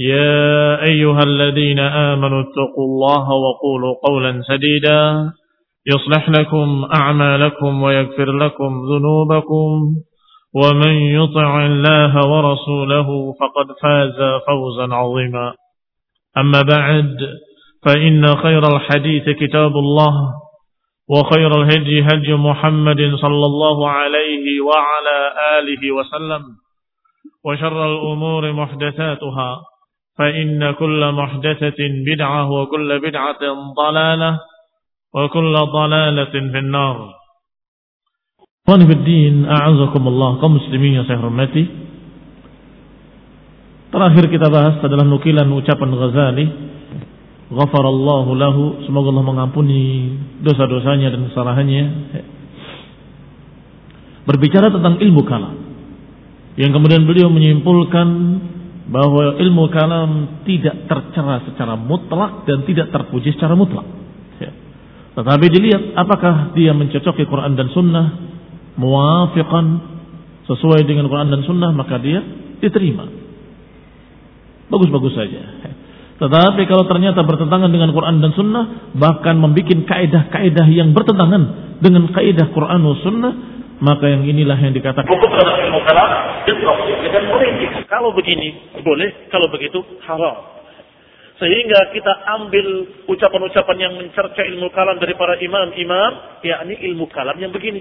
يا أيها الذين آمنوا اتقوا الله وقولوا قولا سديدا. يصلح لكم أعمالكم ويغفر لكم ذنوبكم. ومن يطع الله ورسوله فقد فاز فوزا عظيما. أما بعد فإن خير الحديث كتاب الله وخير الهدي هدي محمد صلى الله عليه وعلى آله وسلم وشر الأمور محدثاتها. فإن كل محدثة بدعة وكل بدعة ضلالة وكل ضلالة في النار Ikhwan Fiddin, a'azakumullah, kaum muslimin yang saya hormati. Terakhir kita bahas adalah nukilan ucapan Ghazali. Ghafarallahu lahu, semoga Allah mengampuni dosa-dosanya dan kesalahannya. Berbicara tentang ilmu kalam. Yang kemudian beliau menyimpulkan bahwa ilmu kalam tidak tercela secara mutlak dan tidak terpuji secara mutlak. Ya. Tetapi dilihat apakah dia mencocoki Quran dan Sunnah, muafiqan sesuai dengan Quran dan Sunnah maka dia diterima. Bagus-bagus saja. Tetapi kalau ternyata bertentangan dengan Quran dan Sunnah, bahkan membuat kaidah-kaidah yang bertentangan dengan kaidah Quran dan Sunnah, maka yang inilah yang dikatakan. Kalau begini boleh, kalau begitu haram. Sehingga kita ambil ucapan-ucapan yang mencerca ilmu kalam dari para imam-imam, yakni ilmu kalam yang begini.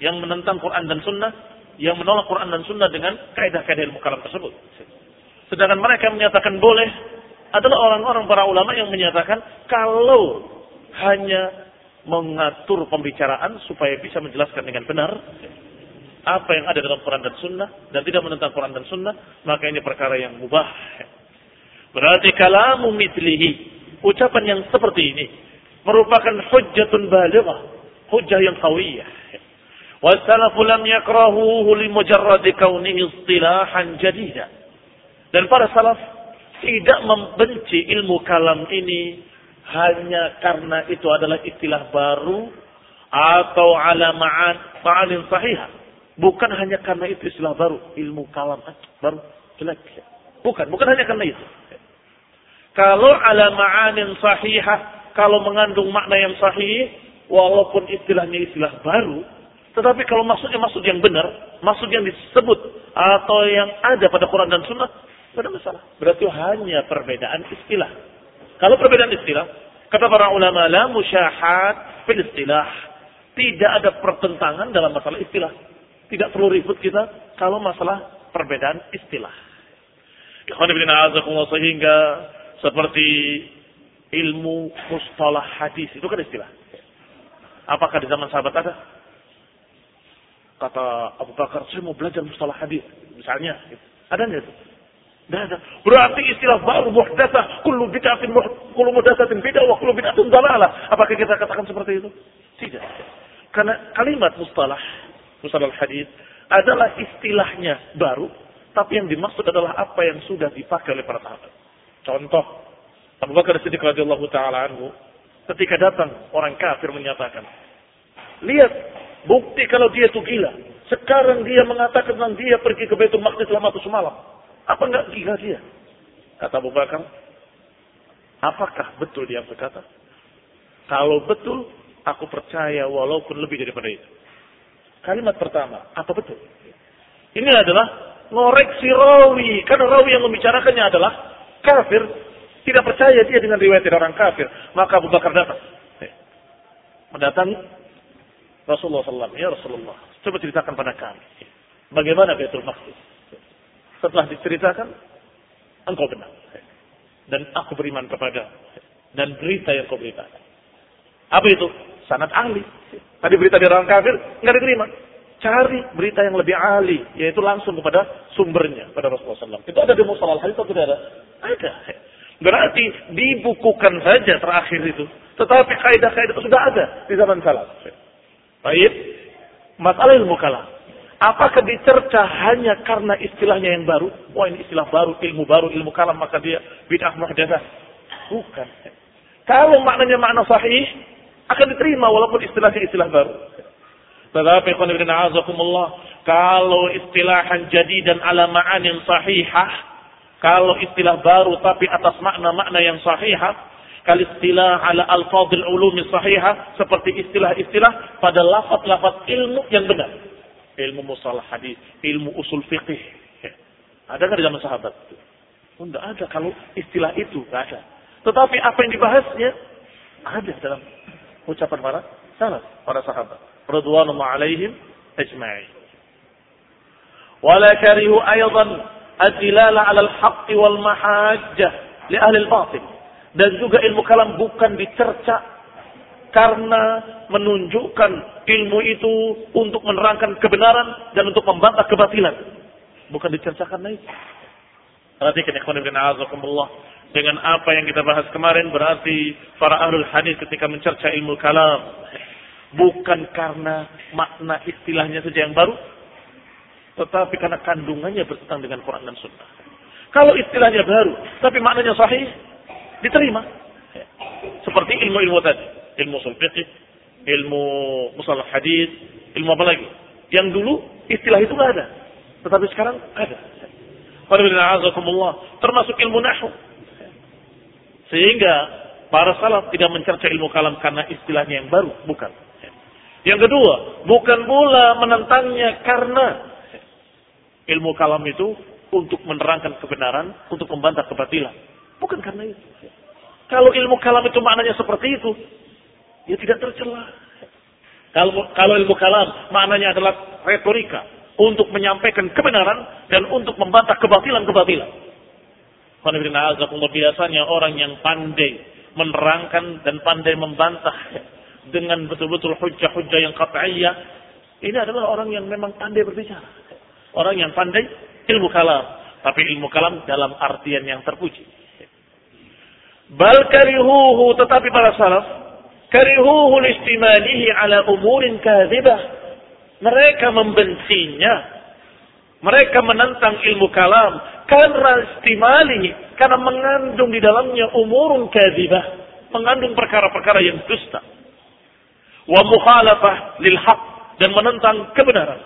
Yang menentang Quran dan Sunnah, yang menolak Quran dan Sunnah dengan kaidah-kaidah ilmu kalam tersebut. Sedangkan mereka menyatakan boleh, adalah orang-orang para ulama yang menyatakan kalau hanya mengatur pembicaraan supaya bisa menjelaskan dengan benar apa yang ada dalam Quran dan Sunnah dan tidak menentang Quran dan Sunnah, maka ini perkara yang mubah. Berarti kalamu mitlihi, ucapan yang seperti ini merupakan hujjatun balighah, hujjah yang qawiyah. Wassalafu lam yakrahuhu limujarradi kaunihi istilahan jadida. Dan para salaf tidak membenci ilmu kalam ini hanya karena itu adalah istilah baru atau ala ma'an fa'alin sahihah Bukan hanya karena itu istilah baru, ilmu kalam ah, baru jelek. Bukan, bukan hanya karena itu. Kalau ala ma'anin sahihah, kalau mengandung makna yang sahih, walaupun istilahnya istilah baru, tetapi kalau maksudnya maksud yang benar, maksud yang disebut atau yang ada pada Quran dan Sunnah, tidak masalah. Berarti hanya perbedaan istilah. Kalau perbedaan istilah, kata para ulama, la musyahat fil istilah. Tidak ada pertentangan dalam masalah istilah. Tidak perlu ribut kita kalau masalah perbedaan istilah. Sehingga seperti ilmu mustalah hadis itu kan istilah. Apakah di zaman sahabat ada? Kata Abu Bakar, saya mau belajar mustalah hadis. Misalnya, ada nggak itu? Tidak. Berarti istilah baru muhdasah, kullu bid'atin kullu muhdatsatin bid'ah wa kullu bid'atin dalalah. Apakah kita katakan seperti itu? Tidak. Karena kalimat mustalah mustalah hadis adalah istilahnya baru, tapi yang dimaksud adalah apa yang sudah dipakai oleh para sahabat. Contoh, Abu Bakar Siddiq radhiyallahu taala anhu ketika datang orang kafir menyatakan, "Lihat bukti kalau dia itu gila. Sekarang dia mengatakan tentang dia pergi ke Baitul Maqdis selama satu malam. Apa enggak gila dia? Kata Abu Bakar, apakah betul dia berkata? Kalau betul, aku percaya walaupun lebih daripada itu. Kalimat pertama, apa betul? Ini adalah ngoreksi rawi. Karena rawi yang membicarakannya adalah kafir. Tidak percaya dia dengan riwayat orang kafir. Maka Abu Bakar datang. Mendatangi Rasulullah SAW. Ya Rasulullah, coba ceritakan pada kami. Bagaimana Baitul Maqdis? Setelah diceritakan, engkau benar. Dan aku beriman kepada dan berita yang kau beritakan. Apa itu? Sanat ahli. Tadi berita dari orang kafir, nggak diterima. Cari berita yang lebih ahli, yaitu langsung kepada sumbernya, pada Rasulullah SAW. Itu ada di Musalah Hadis atau tidak ada? Ada. Berarti dibukukan saja terakhir itu. Tetapi kaidah-kaidah sudah ada di zaman salaf. Baik. Masalah ilmu kalam. Apakah dicerca hanya karena istilahnya yang baru? Wah ini istilah baru, ilmu baru, ilmu kalam, maka dia bid'ah muhdasah. Bukan. Kalau maknanya makna sahih, akan diterima walaupun istilahnya istilah baru. Tetapi kalau istilahan jadi dan ala ma'anin sahihah, kalau istilah baru tapi atas makna-makna yang sahihah, kal istilah ala al-fadil ulumi sahihah seperti istilah-istilah pada lafaz-lafaz ilmu yang benar. Ilmu musalah hadis, ilmu usul fiqih. Ada nggak di zaman sahabat? Tidak ada kalau istilah itu nggak ada. Tetapi apa yang dibahasnya ada dalam ucapan para salaf, para sahabat. Radwanullah alaihim ajma'in. Adilala ala al-haqqi wal mahajjah li ahli al-batil dan juga ilmu kalam bukan dicerca karena menunjukkan ilmu itu untuk menerangkan kebenaran dan untuk membantah kebatilan. Bukan dicerca karena itu. Perhatikan ikhwan ibn a'azakumullah. Dengan apa yang kita bahas kemarin berarti para ahlul hadis ketika mencerca ilmu kalam. Bukan karena makna istilahnya saja yang baru. Tetapi karena kandungannya bertentangan dengan Quran dan Sunnah. Kalau istilahnya baru, tapi maknanya sahih, diterima. Seperti ilmu-ilmu tadi, ilmu sulfiqih, ilmu musalah hadis, ilmu apa lagi? Yang dulu istilah itu nggak ada, tetapi sekarang ada. Termasuk ilmu nahu. Sehingga para salaf tidak mencerca ilmu kalam karena istilahnya yang baru, bukan. Yang kedua, bukan pula menentangnya karena ilmu kalam itu untuk menerangkan kebenaran, untuk membantah kebatilan. Bukan karena itu. Kalau ilmu kalam itu maknanya seperti itu, ya tidak tercela. Kalau, kalau ilmu kalam maknanya adalah retorika untuk menyampaikan kebenaran dan untuk membantah kebatilan-kebatilan. Biasanya orang yang pandai menerangkan dan pandai membantah dengan betul-betul hujah-hujah yang kata'iyah. Ini adalah orang yang memang pandai berbicara. Orang yang pandai ilmu kalam. Tapi ilmu kalam dalam artian yang terpuji. Bal karihuhu tetapi para salaf karihuhu listimalihi ala umurin kadhibah. Mereka membencinya. Mereka menentang ilmu kalam karena istimalihi karena mengandung di dalamnya umurun kadhibah, mengandung perkara-perkara yang dusta. Wa mukhalafah lil haq dan menentang kebenaran.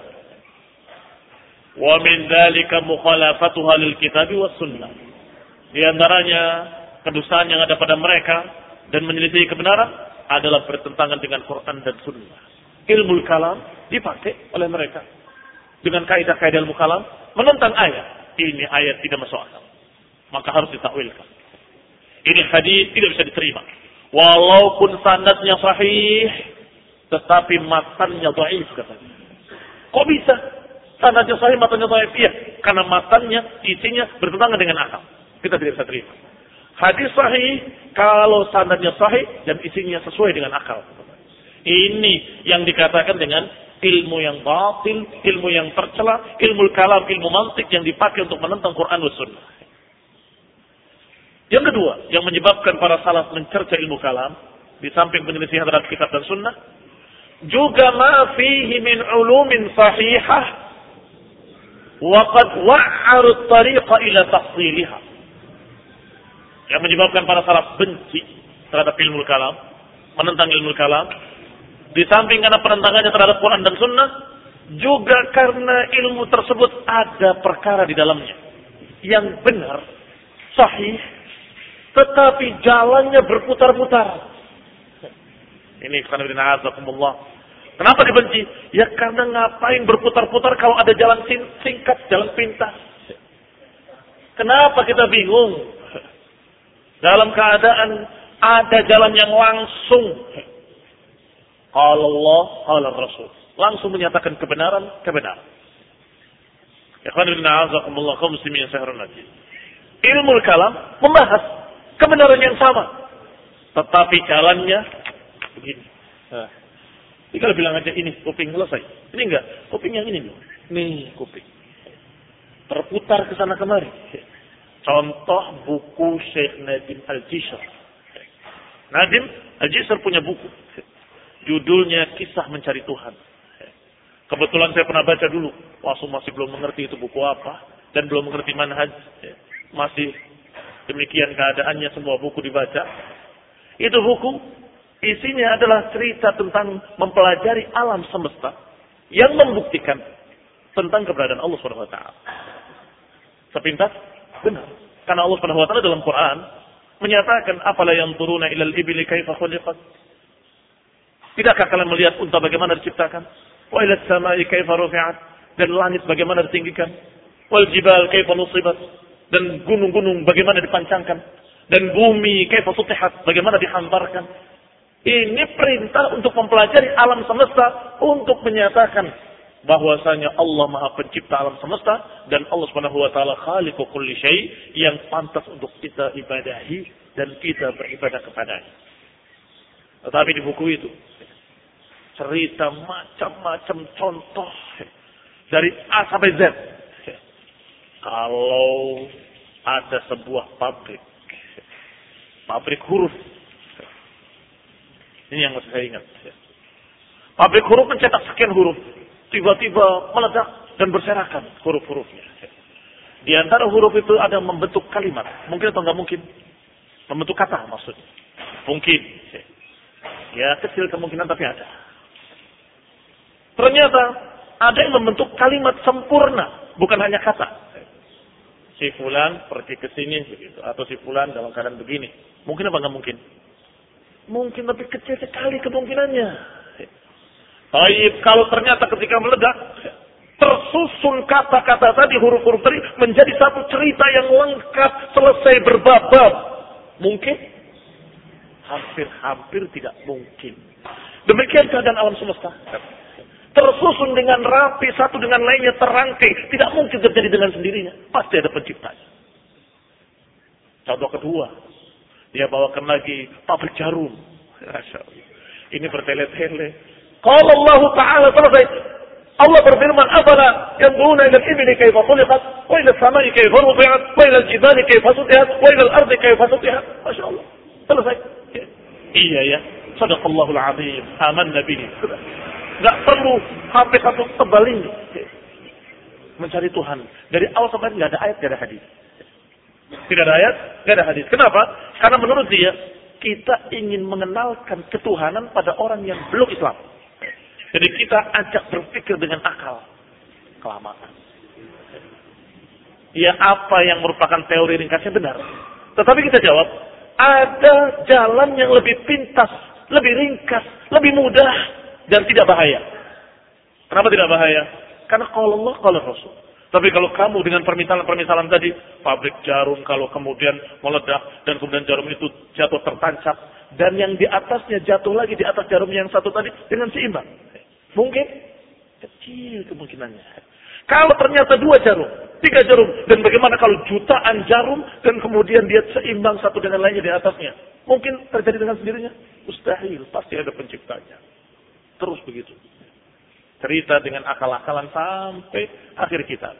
Wa min dzalika mukhalafatuha lil kitab was sunnah. Di antaranya kedustaan yang ada pada mereka dan menyelisih kebenaran adalah bertentangan dengan Quran dan Sunnah. Ilmu kalam dipakai oleh mereka dengan kaidah-kaidah ilmu kalam menentang ayat. Ini ayat tidak masuk akal. Maka harus ditakwilkan. Ini hadis tidak bisa diterima. Walaupun sanadnya sahih, tetapi matannya dhaif katanya. Kok bisa? Sanadnya sahih, matannya dhaif? Iya, karena matannya, isinya bertentangan dengan akal. Kita tidak bisa terima. Hadis sahih kalau sanadnya sahih dan isinya sesuai dengan akal. Ini yang dikatakan dengan ilmu yang batil, ilmu yang tercela, ilmu kalam, ilmu mantik yang dipakai untuk menentang Quran dan Sunnah. Yang kedua, yang menyebabkan para salaf mencerca ilmu kalam, di samping penyelesaian terhadap kitab dan sunnah, juga ma fihi min ulumin sahihah, wa qad wa'aru tariqa ila tafsiliha yang menyebabkan para salaf benci terhadap ilmu kalam, menentang ilmu kalam, di samping karena penentangannya terhadap Quran dan Sunnah, juga karena ilmu tersebut ada perkara di dalamnya yang benar, sahih, tetapi jalannya berputar-putar. Ini Kenapa dibenci? Ya karena ngapain berputar-putar kalau ada jalan singkat, jalan pintas. Kenapa kita bingung? Dalam keadaan ada jalan yang langsung. Kalau Allah, kalau Rasul. Langsung menyatakan kebenaran, kebenaran. Ilmu kalam membahas kebenaran yang sama. Tetapi jalannya begini. Nah, tinggal bilang aja ini kuping selesai. Ini enggak, kuping yang ini nih. Nih kuping. Terputar ke sana kemari. Contoh buku Syekh Nadim Al-Jisr. Nadim Al-Jisr punya buku. Judulnya Kisah Mencari Tuhan. Kebetulan saya pernah baca dulu. Waktu masih belum mengerti itu buku apa. Dan belum mengerti manhaj. Masih demikian keadaannya semua buku dibaca. Itu buku isinya adalah cerita tentang mempelajari alam semesta yang membuktikan tentang keberadaan Allah taala. Sepintas benar. Karena Allah Subhanahu wa dalam Quran menyatakan apala yang turuna ilal ibli kaifa khuliqat. Tidakkah kalian melihat unta bagaimana diciptakan? Wa ila samai kaifa rufi'at dan langit bagaimana ditinggikan. Wal jibal kaifa nusibat dan gunung-gunung bagaimana dipancangkan dan bumi kaifa sutihat bagaimana dihamparkan. Ini perintah untuk mempelajari alam semesta untuk menyatakan bahwasanya Allah Maha Pencipta alam semesta dan Allah Subhanahu wa taala khaliqu kulli syai yang pantas untuk kita ibadahi dan kita beribadah kepadanya. Tetapi di buku itu cerita macam-macam contoh dari A sampai Z. Kalau ada sebuah pabrik, pabrik huruf, ini yang harus saya ingat. Pabrik huruf mencetak sekian huruf, tiba-tiba meledak dan berserakan huruf-hurufnya. Di antara huruf itu ada membentuk kalimat, mungkin atau enggak mungkin? Membentuk kata maksudnya. Mungkin. Ya kecil kemungkinan tapi ada. Ternyata ada yang membentuk kalimat sempurna, bukan hanya kata. Si fulan pergi ke sini begitu, atau si fulan dalam keadaan begini. Mungkin apa nggak mungkin? Mungkin tapi kecil sekali kemungkinannya. Baik, kalau ternyata ketika meledak, tersusun kata-kata tadi, huruf-huruf tadi, menjadi satu cerita yang lengkap, selesai berbab-bab. Mungkin? Hampir-hampir tidak mungkin. Demikian keadaan alam semesta. Tersusun dengan rapi satu dengan lainnya terangkai. Tidak mungkin terjadi dengan sendirinya. Pasti ada penciptanya. Contoh kedua. Dia bawakan lagi pabrik jarum. Ini bertele-tele kalau Allah Ta'ala selesai Allah berfirman afala yanzuruna ila al-ibli kayfa khuliqat wa ila as-sama'i kayfa rufi'at wa ila al-jibali kayfa sutihat wa ila al-ardi kayfa sutihat Masya Allah selesai iya ya perlu sampai satu. Mencari Tuhan. Dari awal sampai ada ayat, ada hadis. Tidak ada ayat, nggak ada hadis. Kenapa? Karena menurut dia, kita ingin mengenalkan ketuhanan pada orang yang belum Islam. Jadi kita ajak berpikir dengan akal. Kelamaan. Ya apa yang merupakan teori ringkasnya benar. Tetapi kita jawab, ada jalan yang lebih pintas, lebih ringkas, lebih mudah dan tidak bahaya. Kenapa tidak bahaya? Karena kalau Allah, kalau Rasul. Tapi kalau kamu dengan permisalan-permisalan tadi, pabrik jarum kalau kemudian meledak dan kemudian jarum itu jatuh tertancap dan yang di atasnya jatuh lagi di atas jarum yang satu tadi dengan seimbang. Mungkin kecil kemungkinannya. Kalau ternyata dua jarum, tiga jarum, dan bagaimana kalau jutaan jarum dan kemudian dia seimbang satu dengan lainnya di atasnya? Mungkin terjadi dengan sendirinya? Mustahil, pasti ada penciptanya. Terus begitu. Cerita dengan akal-akalan sampai akhir kitab.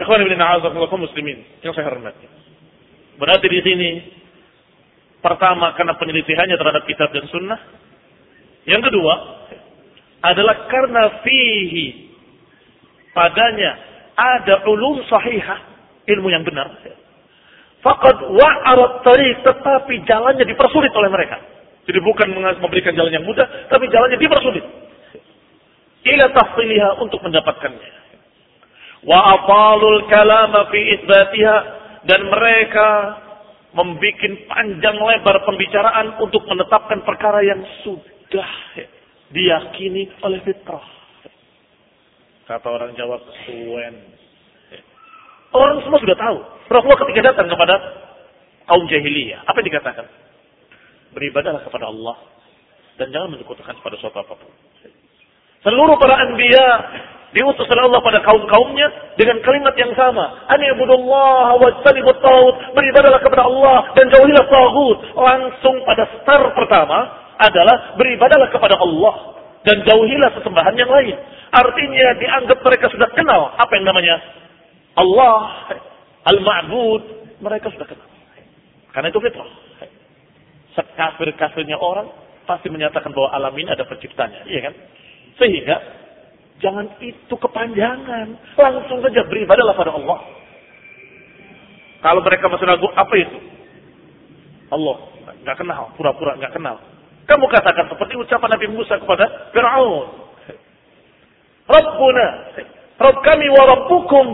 Ikhwan ibn muslimin yang saya hormati. Berarti di sini pertama karena penyelisihannya terhadap kitab dan sunnah. Yang kedua adalah karena fihi padanya ada ulum sahihah, ilmu yang benar. Fakat wa'arat tariq tetapi jalannya dipersulit oleh mereka. Jadi bukan memberikan jalan yang mudah, tapi jalannya dipersulit. ila tahsiliha untuk mendapatkannya. Wa atalul kalama fi isbatiha dan mereka membuat panjang lebar pembicaraan untuk menetapkan perkara yang sudah diyakini oleh fitrah. Kata orang Jawa kesuwen. Orang semua sudah tahu. Rasulullah ketika datang kepada kaum jahiliyah, apa yang dikatakan? Beribadahlah kepada Allah dan jangan menyekutukan pada suatu apa pun. Seluruh para anbiya diutus oleh Allah pada kaum-kaumnya dengan kalimat yang sama. Ani ibudullah wa jalibut taut. Beribadalah kepada Allah dan jauhilah tagut. Langsung pada star pertama adalah beribadalah kepada Allah dan jauhilah sesembahan yang lain. Artinya dianggap mereka sudah kenal apa yang namanya Allah, Al-Ma'bud. Mereka sudah kenal. Karena itu fitrah. Sekafir-kafirnya orang pasti menyatakan bahwa alam ini ada penciptanya. Iya kan? Sehingga jangan itu kepanjangan. Langsung saja beribadahlah pada Allah. Kalau mereka masih ragu, apa itu? Allah. Nggak kenal. Pura-pura nggak kenal. Kamu katakan seperti ucapan Nabi Musa kepada Fir'aun. Rabbuna. Rabb kami wa Rabbukum.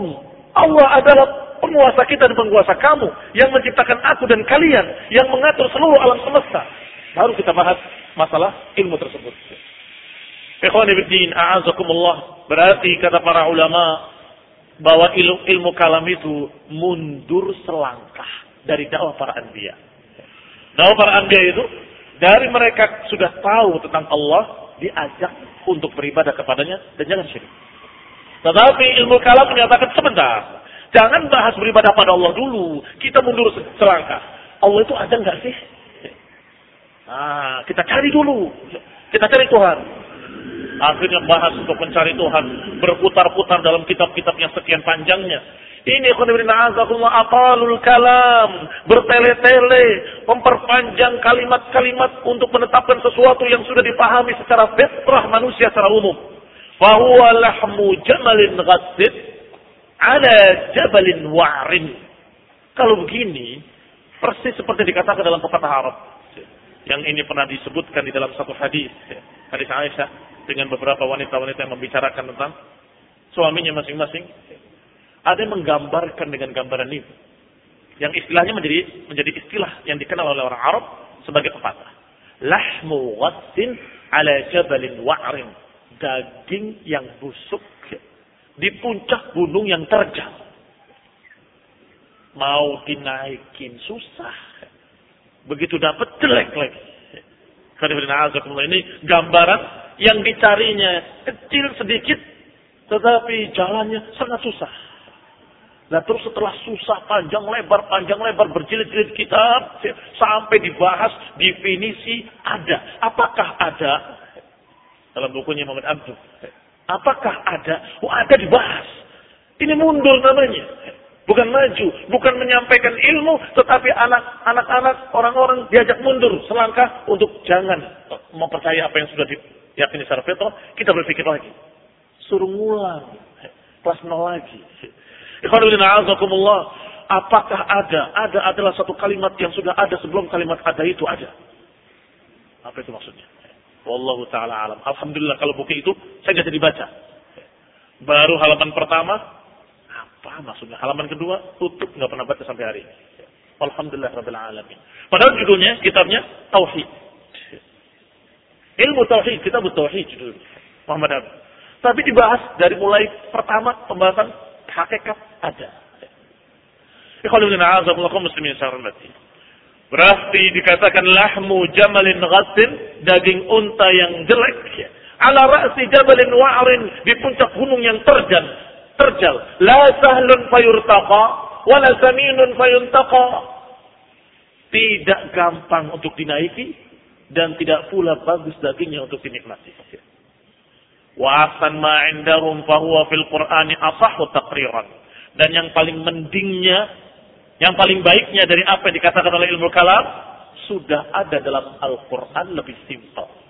Allah adalah penguasa kita dan penguasa kamu. Yang menciptakan aku dan kalian. Yang mengatur seluruh alam semesta. Baru kita bahas masalah ilmu tersebut. Ikhwanibiddin, a'azakumullah. Berarti kata para ulama bahwa ilmu, ilmu kalam itu mundur selangkah dari dakwah para anbiya. Dakwah para anbiya itu dari mereka sudah tahu tentang Allah diajak untuk beribadah kepadanya dan jangan syirik. Tetapi ilmu kalam menyatakan sebentar. Jangan bahas beribadah pada Allah dulu. Kita mundur selangkah. Allah itu ada nggak sih? Nah, kita cari dulu. Kita cari Tuhan. Akhirnya bahas untuk mencari Tuhan. Berputar-putar dalam kitab-kitab yang sekian panjangnya. Ini apalul kalam. Bertele-tele. Memperpanjang kalimat-kalimat untuk menetapkan sesuatu yang sudah dipahami secara fitrah manusia secara umum. Fahuwa lahmu jamalin ghassid ala jabalin wa'rin. Kalau begini, persis seperti dikatakan dalam pepatah Arab. Yang ini pernah disebutkan di dalam satu hadis. Hadis Aisyah dengan beberapa wanita-wanita yang membicarakan tentang suaminya masing-masing. Ada yang menggambarkan dengan gambaran ini. Yang istilahnya menjadi menjadi istilah yang dikenal oleh orang Arab sebagai pepatah. Lahmu ghassin ala jabalin wa'rin. Daging yang busuk di puncak gunung yang terjal. Mau dinaikin susah. Begitu dapat jelek lagi. Ini gambaran yang dicarinya kecil sedikit, tetapi jalannya sangat susah. Nah terus setelah susah panjang lebar, panjang lebar berjilid-jilid kitab, sampai dibahas definisi ada. Apakah ada? Dalam bukunya Muhammad Abdul. Apakah ada? Oh ada dibahas. Ini mundur namanya. Bukan maju, bukan menyampaikan ilmu, tetapi anak-anak, orang-orang diajak mundur selangkah untuk jangan mempercayai apa yang sudah diyakini secara fitrah, kita berpikir lagi. Suruh ngulang, kelas nol lagi. Apakah ada? Ada adalah satu kalimat yang sudah ada sebelum kalimat ada itu ada. Apa itu maksudnya? Wallahu taala alam. Alhamdulillah kalau buku itu saya jadi baca. Baru halaman pertama apa maksudnya? Halaman kedua tutup nggak pernah baca sampai hari ini. Alhamdulillah rabbil alamin. Padahal judulnya kitabnya tauhid. Ilmu tauhid, kitab tauhid judul Muhammad Abdul. Tapi dibahas dari mulai pertama pembahasan hakikat ada. Berarti dikatakan lahmu jamalin ghasin, daging unta yang jelek. Ala ra'si jabalin wa'rin, di puncak gunung yang terjal terjal. La sahlun fayurtaqa, wala saminun fayuntaqa. Tidak gampang untuk dinaiki dan tidak pula bagus dagingnya untuk dinikmati. Wa asan ma indahum fahuwa fil Qur'ani asahu taqriran. Dan yang paling mendingnya, yang paling baiknya dari apa yang dikatakan oleh ilmu kalam, sudah ada dalam Al-Quran lebih simpel.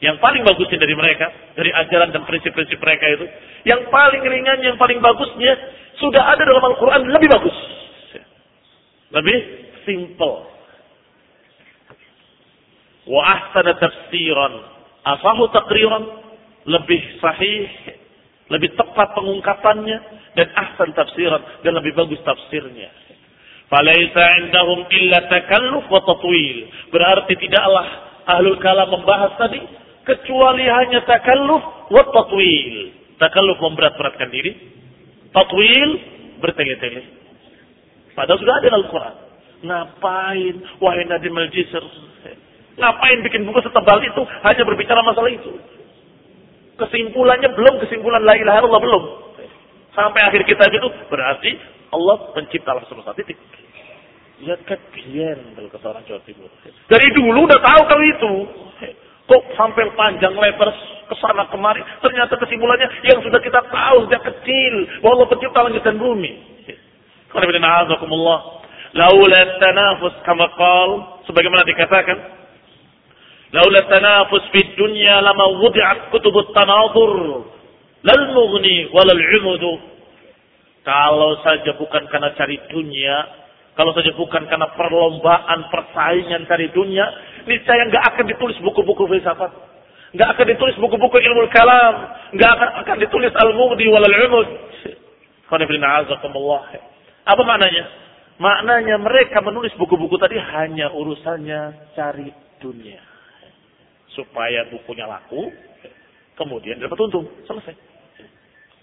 Yang paling bagusnya dari mereka, dari ajaran dan prinsip-prinsip mereka itu, yang paling ringan, yang paling bagusnya, sudah ada dalam Al-Quran lebih bagus. Lebih simple. Wa ahsana tafsiran. Asahu takriran. lebih sahih, lebih tepat pengungkapannya dan ahsan tafsiran dan lebih bagus tafsirnya. Falaisa indahum illa takalluf wa tatwil. Berarti tidaklah ahlul kalam membahas tadi kecuali hanya takalluf wa tatwil. Takalluf memberat-beratkan diri, tatwil bertele-tele. Padahal sudah ada dalam Al-Quran. Ngapain wahai Nadim al-Jisr? Ngapain bikin buku setebal itu hanya berbicara masalah itu? Kesimpulannya belum kesimpulan la ilaha illallah belum. Sampai akhir kitab itu berarti Allah pencipta alam semesta titik. Lihat kebian kalau kata orang Jawa Timur. Dari dulu udah tahu kalau itu. Kok sampai panjang lebar ke sana kemari. Ternyata kesimpulannya yang sudah kita tahu sejak kecil. Bahwa pencipta langit dan bumi. Laula tanafus kama qal. Sebagaimana dikatakan. Laula tanafus fi dunya lama wudi'at kutubut tanadur. Lal mughni walal umudu. Kalau saja bukan karena cari dunia, kalau saja bukan karena perlombaan, persaingan cari dunia, niscaya nggak akan ditulis buku-buku filsafat. Nggak akan ditulis buku-buku ilmu kalam. Nggak akan, akan ditulis al-mudi walal umud. Apa maknanya? Maknanya mereka menulis buku-buku tadi hanya urusannya cari dunia. Supaya bukunya laku, kemudian dapat untung. Selesai.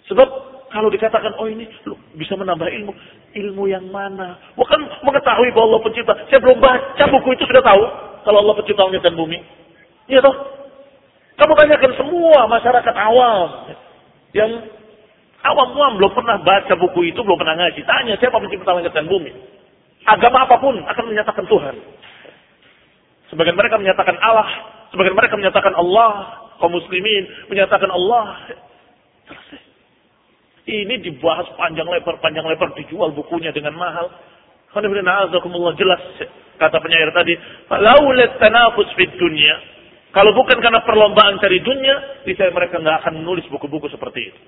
Sebab kalau dikatakan, oh ini bisa menambah ilmu. Ilmu yang mana? Bukan mengetahui bahwa Allah pencipta. Saya belum baca buku itu sudah tahu. Kalau Allah pencipta langit dan bumi. Iya toh? Kamu tanyakan semua masyarakat awam. Yang awam-awam belum pernah baca buku itu, belum pernah ngaji. Tanya siapa pencipta langit dan bumi. Agama apa pun akan menyatakan Tuhan. Sebagian mereka menyatakan Allah. Sebagian mereka menyatakan Allah. Kaum muslimin menyatakan Allah. Selesai. Ini dibahas panjang lebar, panjang lebar, dijual bukunya dengan mahal. jelas kata penyair tadi, laulat tanafus fid dunya. Kalau bukan karena perlombaan cari dunia, niscaya mereka nggak akan menulis buku-buku seperti itu.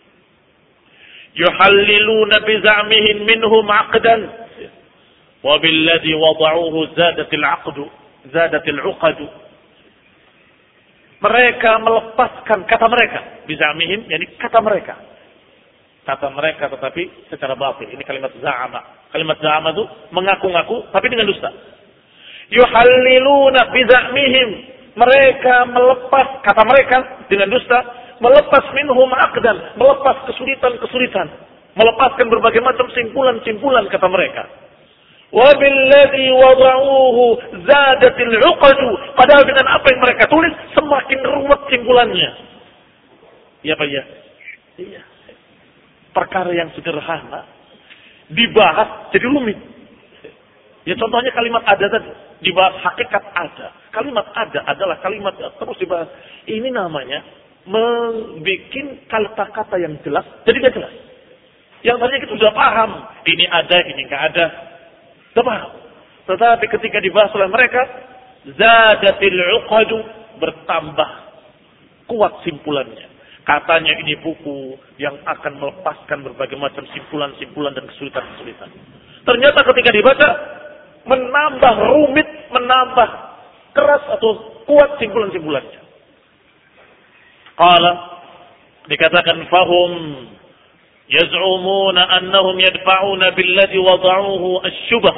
Yuhalliluna bizamihim minhum aqdan. Wabilladhi wada'uhu zadatil aqdu. Zadatil uqadu. Mereka melepaskan kata mereka. Bizamihim, yani kata mereka kata mereka tetapi secara batil. Ini kalimat za'ama. Kalimat za'ama itu mengaku-ngaku tapi dengan dusta. Yuhalliluna bizamihim. Mereka melepas kata mereka dengan dusta, melepas minhum aqdan, melepas kesulitan-kesulitan, melepaskan berbagai macam simpulan-simpulan kata mereka. Wabilladhi wada'uhu zadatil uqadu. Padahal dengan apa yang mereka tulis semakin ruwet simpulannya. Iya Pak ya? Iya perkara yang sederhana dibahas jadi rumit. Ya contohnya kalimat ada tadi dibahas hakikat ada. Kalimat ada adalah kalimat yang terus dibahas. Ini namanya membuat kata-kata yang jelas jadi gak jelas. Yang tadinya kita sudah paham ini ada ini nggak ada. Sudah paham. Tetapi ketika dibahas oleh mereka zadatil uqadu bertambah kuat simpulannya. Katanya ini buku yang akan melepaskan berbagai macam simpulan-simpulan dan kesulitan-kesulitan. Ternyata ketika dibaca, menambah rumit, menambah keras atau kuat simpulan-simpulannya. Qala dikatakan fahum yaz'umuna annahum yadfa'una billadhi wada'uhu asy-syubah.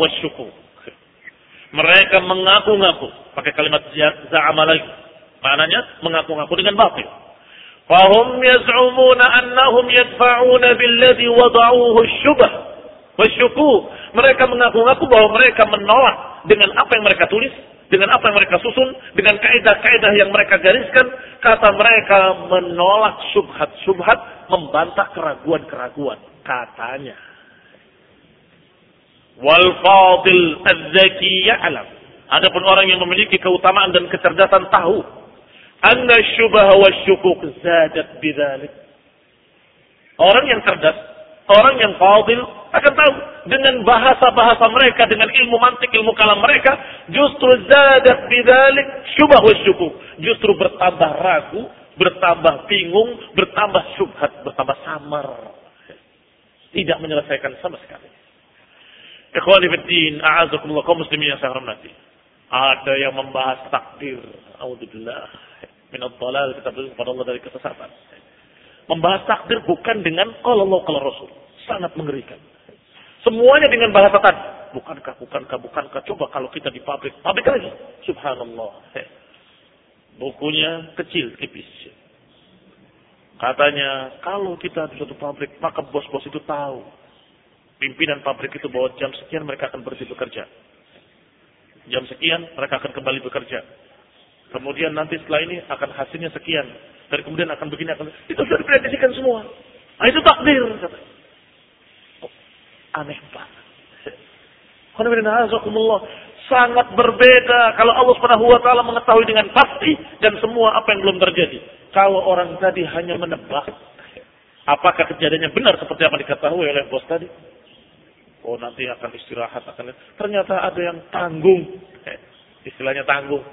Mereka mengaku-ngaku pakai kalimat za'ama lagi. Maknanya mengaku-ngaku dengan batil. Fahum yaz'umuna annahum yadfa'una billadhi wada'uhu asy-syubah mereka mengaku-ngaku bahwa mereka menolak dengan apa yang mereka tulis dengan apa yang mereka susun dengan kaidah-kaidah yang mereka gariskan. Kata mereka menolak subhat-subhat membantah keraguan-keraguan katanya. Wal fadil az-zaki ya'lam. Adapun orang yang memiliki keutamaan dan kecerdasan tahu anna syubah wa syukuk zadat. Orang yang cerdas, orang yang fadil akan tahu dengan bahasa-bahasa mereka, dengan ilmu mantik, ilmu kalam mereka, justru zadat bidzalik syubah wa syukuk. Justru bertambah ragu, bertambah bingung, bertambah syubhat, bertambah samar. Tidak menyelesaikan sama sekali. Ikhwani fiddin, a'azakumullah kaum muslimin yang saya hormati. Ada yang membahas takdir. Alhamdulillah Minat dalal kita berlindung kepada Allah dari kesesatan. Membahas takdir bukan dengan kalau Allah kalau Rasul. Sangat mengerikan. Semuanya dengan bahasa tadi. Bukankah, bukankah, bukankah. Coba kalau kita di pabrik. Pabrik lagi. Subhanallah. Bukunya kecil, tipis. Katanya, kalau kita di suatu pabrik, maka bos-bos itu tahu. Pimpinan pabrik itu bahwa jam sekian mereka akan berhenti bekerja. Jam sekian mereka akan kembali bekerja. Kemudian nanti setelah ini akan hasilnya sekian. Dan kemudian akan begini, akan itu sudah diprediksikan semua. Nah, itu takdir. Oh, aneh banget. Sangat berbeda kalau Allah Subhanahu wa taala mengetahui dengan pasti dan semua apa yang belum terjadi. Kalau orang tadi hanya menebak, apakah kejadiannya benar seperti apa diketahui oleh bos tadi? Oh nanti akan istirahat akan ternyata ada yang tanggung, eh, istilahnya tanggung.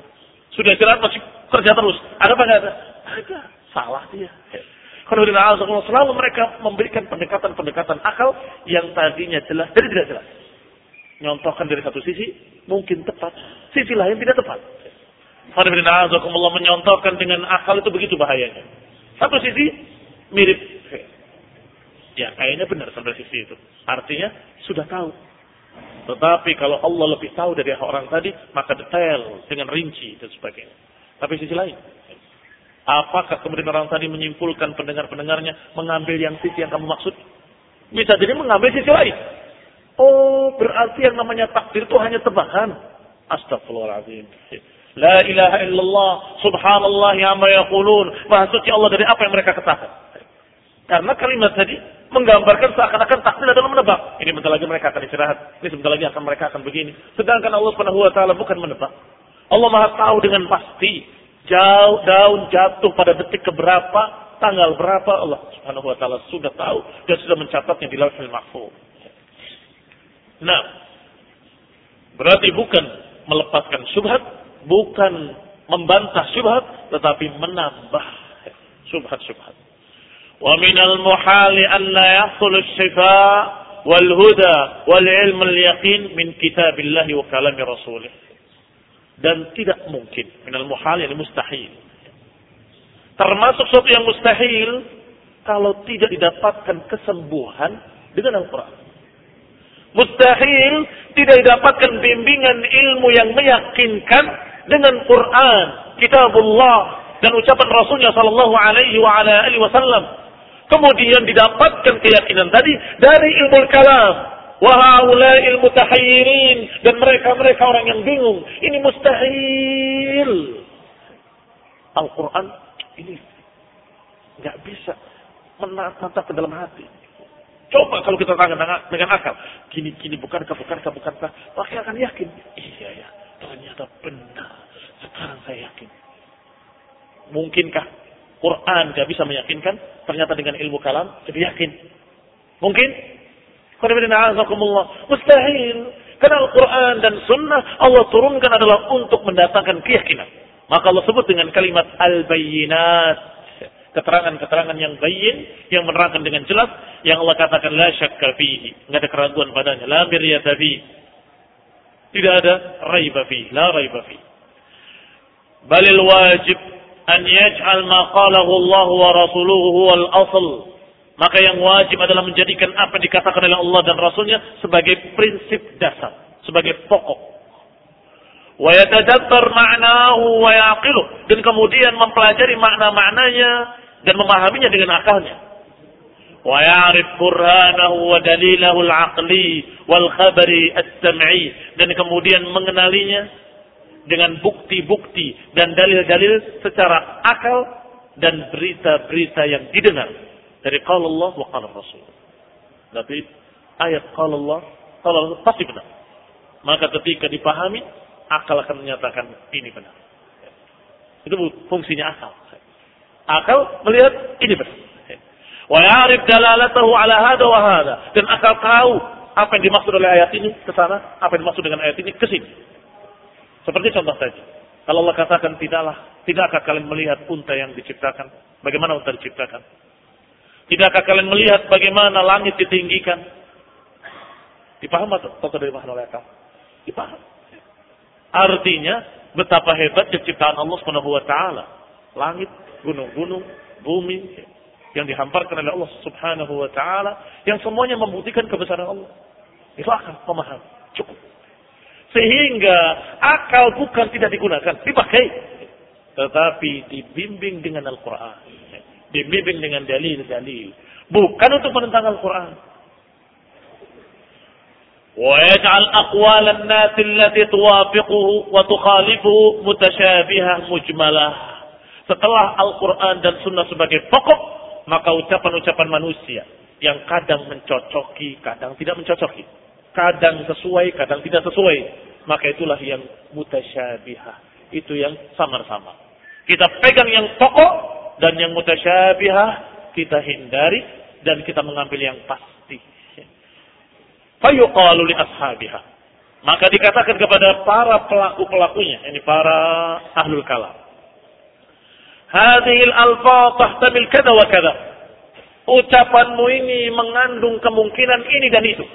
Sudah istirahat masih kerja terus. Ada apa nggak ada? Ada. Salah dia. Kalau selalu mereka memberikan pendekatan-pendekatan akal yang tadinya jelas jadi tidak jelas nyontohkan dari satu sisi mungkin tepat, sisi lain tidak tepat. Allah menyontohkan dengan akal itu begitu bahayanya. Satu sisi mirip, ya kayaknya benar sampai sisi itu. Artinya sudah tahu. Tetapi kalau Allah lebih tahu dari orang tadi, maka detail dengan rinci dan sebagainya. Tapi sisi lain, apakah kemudian orang tadi menyimpulkan pendengar-pendengarnya mengambil yang sisi yang kamu maksud? Bisa jadi mengambil sisi lain. Oh, berarti yang namanya takdir itu hanya tebakan. Astagfirullahaladzim. La ilaha illallah, subhanallah ya ma yaqulun. Maha suci Allah dari apa yang mereka katakan. Karena kalimat tadi menggambarkan seakan-akan takdir adalah menebak. Ini bentar lagi mereka akan istirahat. Ini sebentar lagi akan mereka akan begini. Sedangkan Allah Subhanahu wa taala bukan menebak. Allah Maha tahu dengan pasti jauh daun jatuh pada detik keberapa, tanggal berapa Allah Subhanahu wa taala sudah tahu dan sudah mencatatnya di Lauhul Mahfuz. Nah, berarti bukan melepaskan syubhat, bukan membantah syubhat, tetapi menambah syubhat-syubhat. La yahsul syifa wal huda wal ilm al yaqin min kitabillahi wa kalami rasulih. Dan tidak mungkin minal muhal yang mustahil. Termasuk sesuatu yang mustahil kalau tidak didapatkan kesembuhan dengan Al-Quran. Mustahil tidak didapatkan bimbingan ilmu yang meyakinkan dengan Quran, kitabullah dan ucapan Rasulnya sallallahu alaihi wasallam. Kemudian didapatkan keyakinan tadi dari ilmu kalam. Wahai ilmu tahayyirin dan mereka-mereka orang yang bingung. Ini mustahil. Al-Quran ini nggak bisa menatap ke dalam hati. Coba kalau kita tangan dengan akal. Gini, gini, bukankah, bukankah, bukankah. Maka akan yakin. Iya ya, ternyata benar. Sekarang saya yakin. Mungkinkah Quran gak bisa meyakinkan? Ternyata dengan ilmu kalam, jadi yakin. Mungkin? Mustahil. Karena Al-Quran dan Sunnah Allah turunkan adalah untuk mendatangkan keyakinan. Maka Allah sebut dengan kalimat al-bayyinat keterangan-keterangan yang bayin yang menerangkan dengan jelas yang Allah katakan la syakka fihi ada keraguan padanya la miryata tidak ada raiba fi la raiba balil wajib an yaj'al ma qalahu Allah wa rasuluhu huwal asl maka yang wajib adalah menjadikan apa yang dikatakan oleh Allah dan Rasulnya sebagai prinsip dasar, sebagai pokok. Wa yatadabbar ma'nahu wa yaqilu dan kemudian mempelajari makna-maknanya dan memahaminya dengan akalnya. Wa ya'rif burhanahu wa dalilahu al-aqli wal khabari as-sam'i dan kemudian mengenalinya dengan bukti-bukti dan dalil-dalil secara akal dan berita-berita yang didengar dari qala Allah wa qala Rasul. Tapi ayat qala Allah, qala Allah pasti benar. Maka ketika dipahami, akal akan menyatakan ini benar. Itu fungsinya akal. Akal melihat ini benar. Wa ya'rif dalalatahu ala hada wa hada. Dan akal tahu apa yang dimaksud oleh ayat ini ke sana, apa yang dimaksud dengan ayat ini ke sini. Seperti contoh tadi. Kalau Allah katakan tidaklah, tidakkah kalian melihat unta yang diciptakan? Bagaimana unta diciptakan? Tidakkah kalian melihat bagaimana langit ditinggikan? Dipaham atau tidak dipaham oleh akal? Dipaham. Artinya betapa hebat ciptaan Allah Subhanahu Langit, gunung-gunung, bumi yang dihamparkan oleh Allah Subhanahu wa taala yang semuanya membuktikan kebesaran Allah. Itu akal pemaham. Cukup. Sehingga akal bukan tidak digunakan, dipakai. Tetapi dibimbing dengan Al-Quran. Dibimbing dengan dalil-dalil. Bukan untuk menentang Al-Quran. ويجعل أقوال الناس التي توافقه وتخالفه متشابهة مجملة setelah Al-Quran dan Sunnah sebagai pokok, maka ucapan-ucapan manusia yang kadang mencocoki, kadang tidak mencocoki. Kadang sesuai, kadang tidak sesuai. Maka itulah yang mutasyabihah. Itu yang samar-samar. Kita pegang yang pokok dan yang mutasyabihah kita hindari dan kita mengambil yang pasti. Fayuqalu li ashabiha. Maka dikatakan kepada para pelaku-pelakunya, ini para ahlul kalam. Hadhil alfa tahtamil kada wa kada. Ucapanmu ini mengandung kemungkinan ini dan itu.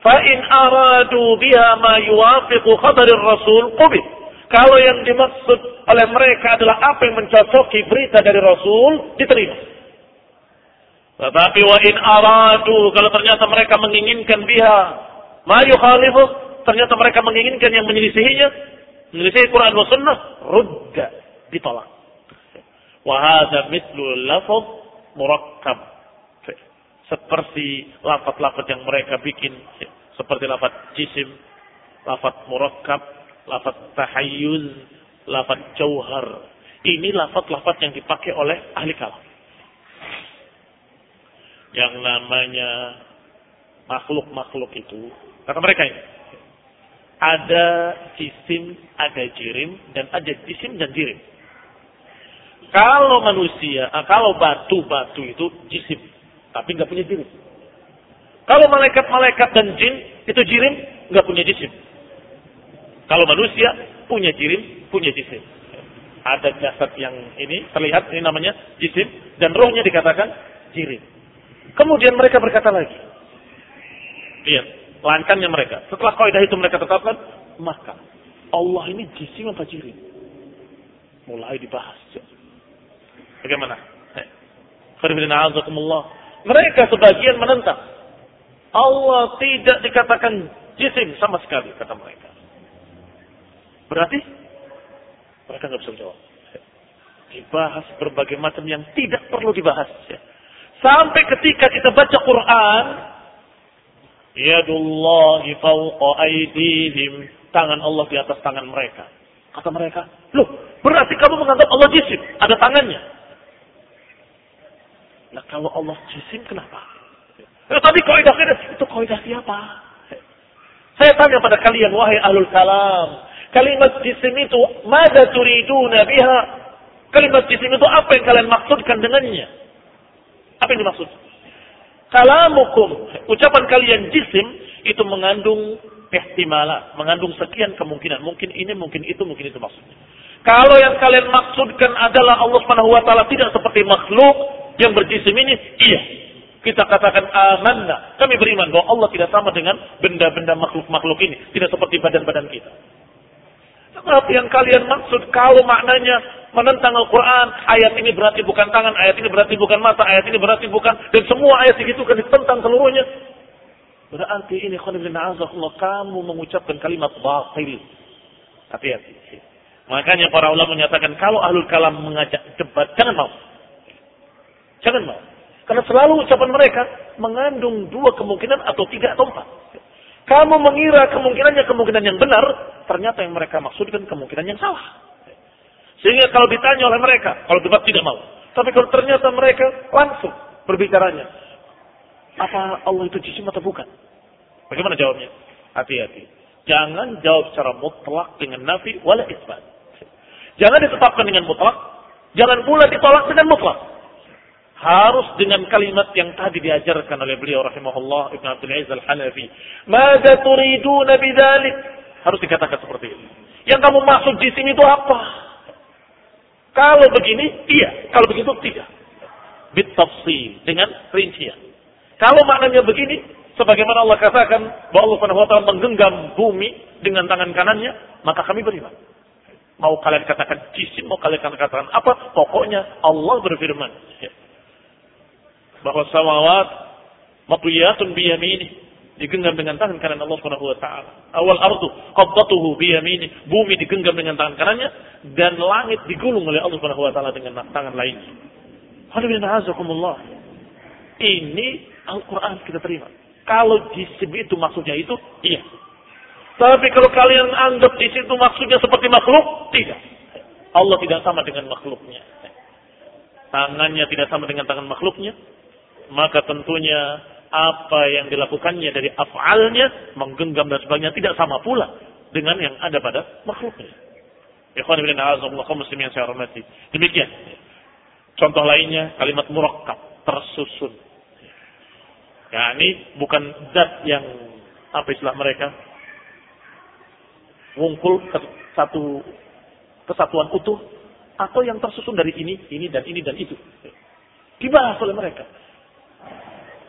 Fa'in aradu biha ma yuwafiqu khabarir rasul qubid. Kalau yang dimaksud oleh mereka adalah apa yang mencocoki berita dari Rasul, diterima. Tetapi wa in aradu kalau ternyata mereka menginginkan biha ma yukhalifu ternyata mereka menginginkan yang menyelisihinya menyelisihi Quran wa sunnah rudda ditolak. Wa hadza mithlu lafaz murakkab. Seperti lafaz-lafaz yang mereka bikin seperti lafaz jisim, lafaz murakkab, lafaz tahayyuz, lafaz jauhar. Ini lafaz-lafaz yang dipakai oleh ahli kalam yang namanya makhluk-makhluk itu, kata mereka ini, ada jisim, ada jirim, dan ada jisim dan jirim. Kalau manusia, ah, kalau batu-batu itu jisim, tapi nggak punya jirim. Kalau malaikat-malaikat dan jin itu jirim, nggak punya jisim. Kalau manusia punya jirim, punya jisim. Ada jasad yang ini terlihat ini namanya jisim dan rohnya dikatakan jirim. Kemudian mereka berkata lagi. Lihat, lankannya mereka. Setelah kaidah itu mereka tetapkan, maka Allah ini jisim apa jirim? Mulai dibahas. Bagaimana? Mereka sebagian menentang. Allah tidak dikatakan jisim sama sekali, kata mereka. Berarti mereka nggak bisa jawab. Dibahas berbagai macam yang tidak perlu dibahas. Sampai ketika kita baca Quran, Yadullahi fawqa aydihim. Tangan Allah di atas tangan mereka. Kata mereka, loh berarti kamu menganggap Allah jisim, ada tangannya. Nah kalau Allah jisim kenapa? Ya, tapi kaidah itu kaidah siapa? Saya tanya pada kalian, wahai ahlul kalam. Kalimat jisim itu, mada turiduna biha? Kalimat jisim itu apa yang kalian maksudkan dengannya? Apa yang dimaksud? Kalamukum, ucapan kalian jisim itu mengandung ihtimala, mengandung sekian kemungkinan. Mungkin ini, mungkin itu, mungkin itu maksudnya. Kalau yang kalian maksudkan adalah Allah Subhanahu wa tidak seperti makhluk yang berjisim ini, iya. Kita katakan amanna. Kami beriman bahwa Allah tidak sama dengan benda-benda makhluk-makhluk ini, tidak seperti badan-badan kita. Tetapi yang kalian maksud kalau maknanya menentang Al-Quran, ayat ini berarti bukan tangan, ayat ini berarti bukan mata, ayat ini berarti bukan, dan semua ayat itu kan ditentang seluruhnya. Berarti ini kamu mengucapkan kalimat batil. Hati-hati. Makanya para ulama menyatakan kalau ahlul kalam mengajak debat, jangan mau. Jangan mau. Karena selalu ucapan mereka mengandung dua kemungkinan atau tiga atau empat. Kamu mengira kemungkinannya kemungkinan yang benar, ternyata yang mereka maksudkan kemungkinan yang salah. Sehingga kalau ditanya oleh mereka, kalau debat tidak mau. Tapi kalau ternyata mereka langsung berbicaranya. Apa Allah itu jisim atau bukan? Bagaimana jawabnya? Hati-hati. Jangan jawab secara mutlak dengan nafi wala isbat. Jangan ditetapkan dengan mutlak. Jangan pula ditolak dengan mutlak harus dengan kalimat yang tadi diajarkan oleh beliau rahimahullah Ibn Abdul Aziz Al-Hanafi. Mada turiduna bidzalik? Harus dikatakan seperti ini. Yang kamu maksud di sini itu apa? Kalau begini, iya. Kalau begitu, tidak. Bit dengan rincian. Kalau maknanya begini, sebagaimana Allah katakan bahwa Allah Subhanahu wa taala menggenggam bumi dengan tangan kanannya, maka kami beriman. Mau kalian katakan jisim, mau kalian katakan apa, pokoknya Allah berfirman. Ya. Bahwa samawat matwiyatun biyamini. Digenggam dengan tangan kanan Allah Subhanahu wa taala. Awal ardu qabdatuhu biyamini. Bumi digenggam dengan tangan kanannya dan langit digulung oleh Allah Subhanahu wa taala dengan tangan lainnya. Ini Al-Quran kita terima. Kalau jisim itu maksudnya itu, iya. Tapi kalau kalian anggap di situ maksudnya seperti makhluk, tidak. Allah tidak sama dengan makhluknya. Tangannya tidak sama dengan tangan makhluknya. Maka tentunya apa yang dilakukannya dari af'alnya, menggenggam dan sebagainya tidak sama pula dengan yang ada pada makhluknya. Ikhwan yang saya hormati. Demikian. Contoh lainnya kalimat murakkab, tersusun. Ya, ini bukan zat yang apa istilah mereka? Wungkul satu kesatuan utuh atau yang tersusun dari ini, ini dan ini dan itu. Dibahas oleh mereka.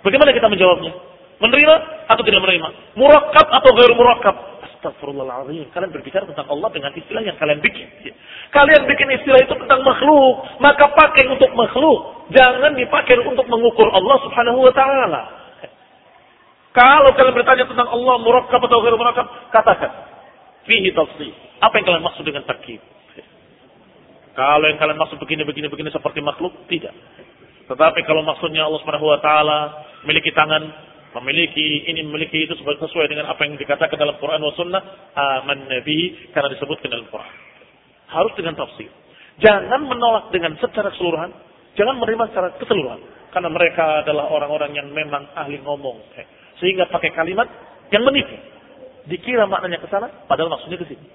Bagaimana kita menjawabnya? Menerima atau tidak menerima? Murakab atau gair murakab? Astagfirullahaladzim. Kalian berbicara tentang Allah dengan istilah yang kalian bikin. Kalian bikin istilah itu tentang makhluk. Maka pakai untuk makhluk. Jangan dipakai untuk mengukur Allah subhanahu wa ta'ala. Kalau kalian bertanya tentang Allah murakab atau gair murakab, katakan. Fihi tafsir. Apa yang kalian maksud dengan takib? Kalau yang kalian maksud begini, begini, begini seperti makhluk, tidak. Tetapi kalau maksudnya Allah Subhanahu wa taala memiliki tangan, memiliki ini memiliki itu sesuai dengan apa yang dikatakan dalam Quran wa sunnah, aman nabi karena disebutkan dalam Quran. Harus dengan tafsir. Jangan menolak dengan secara keseluruhan, jangan menerima secara keseluruhan. Karena mereka adalah orang-orang yang memang ahli ngomong. Sehingga pakai kalimat yang menipu. Dikira maknanya ke sana, padahal maksudnya ke sini.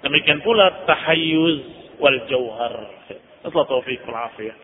Demikian pula tahayyuz wal jauhar. Taufiq wal afiyah.